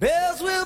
Bells will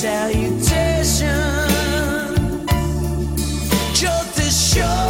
salutations. Just as sure